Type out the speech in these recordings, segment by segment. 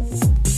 Bye.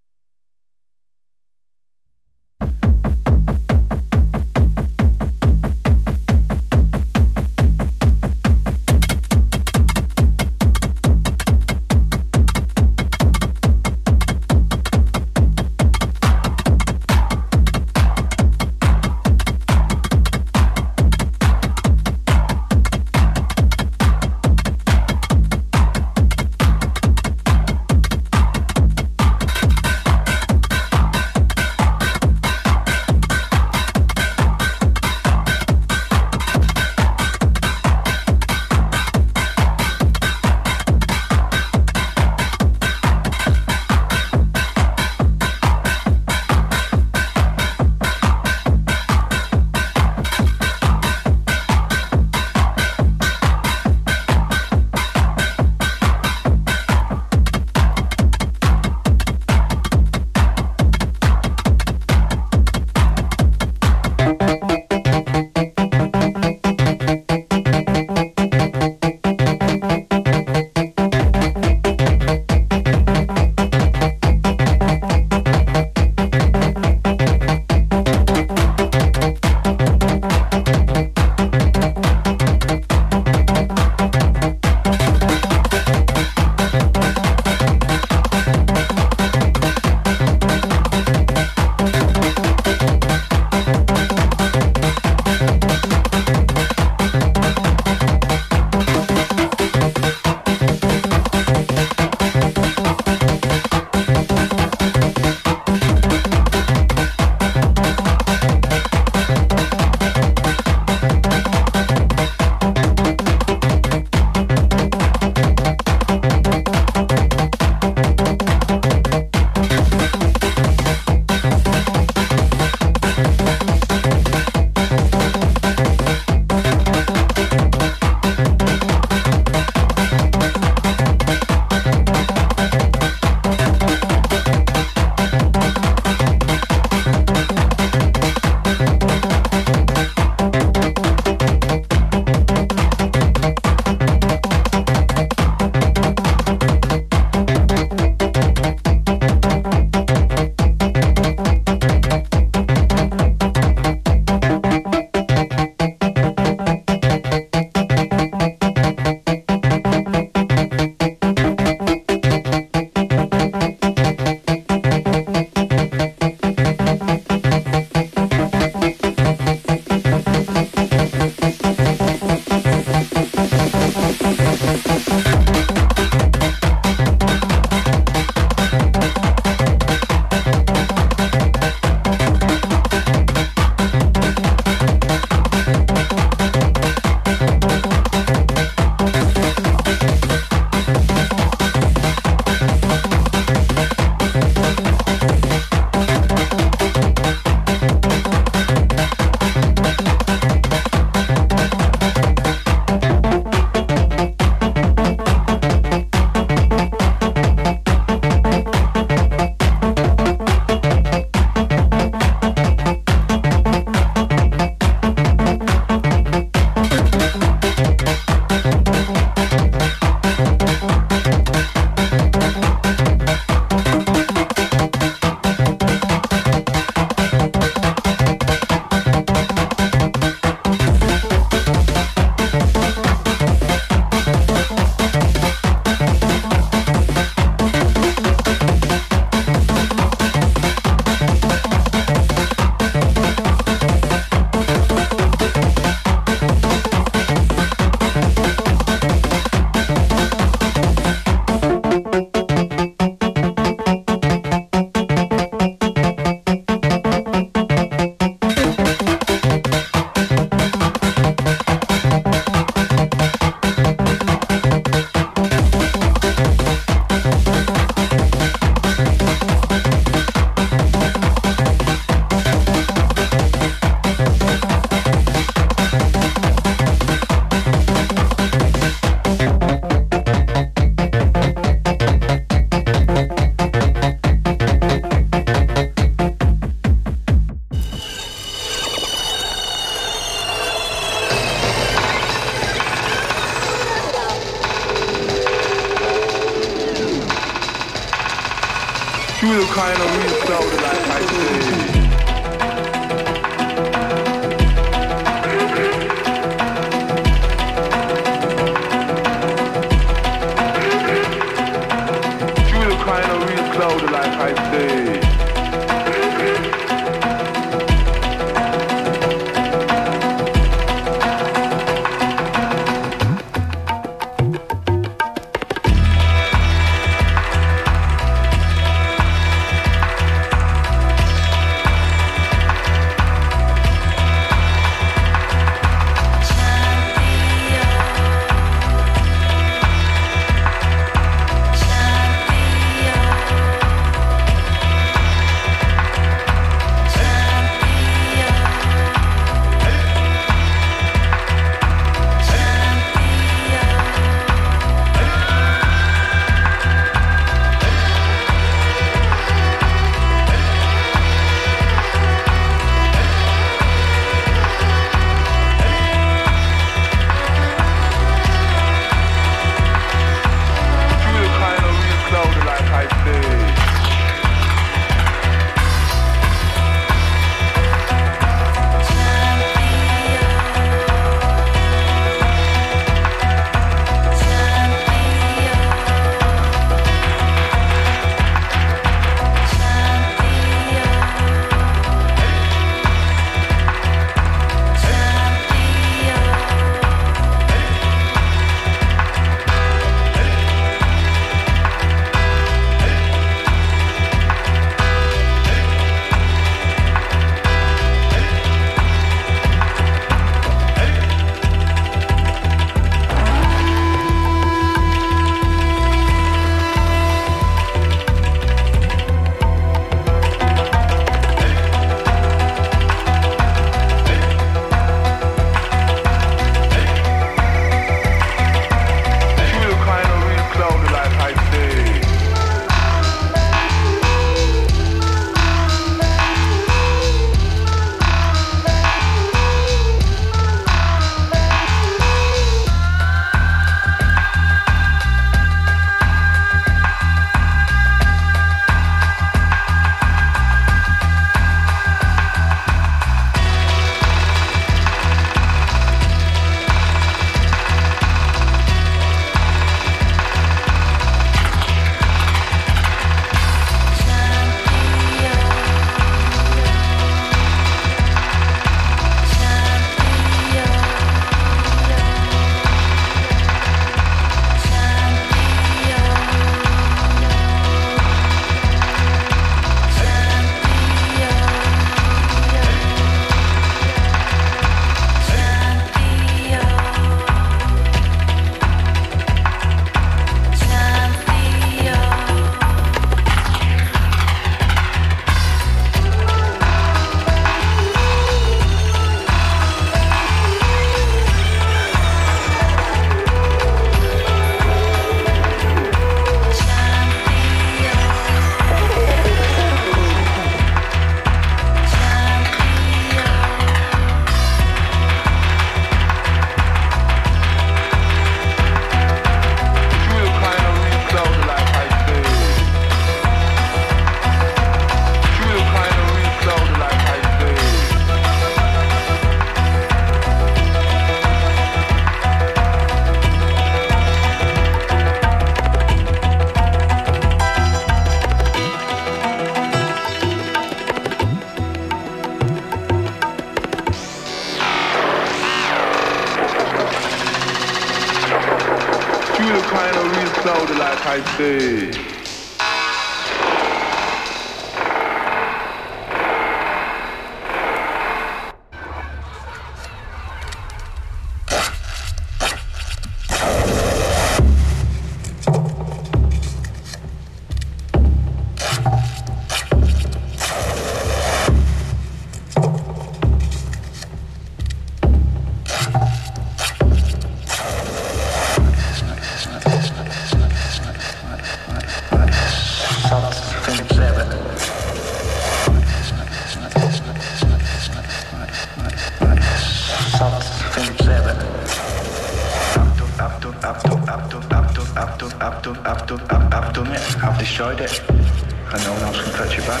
destroyed it, and no one else can touch it back.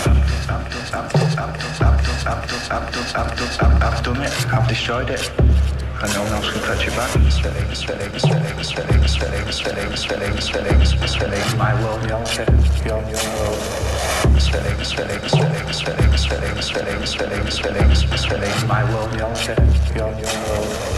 I've done it, I've destroyed it, and no one else can touch it back. My world, we all share, we all your world. My world, we all share, we all your world.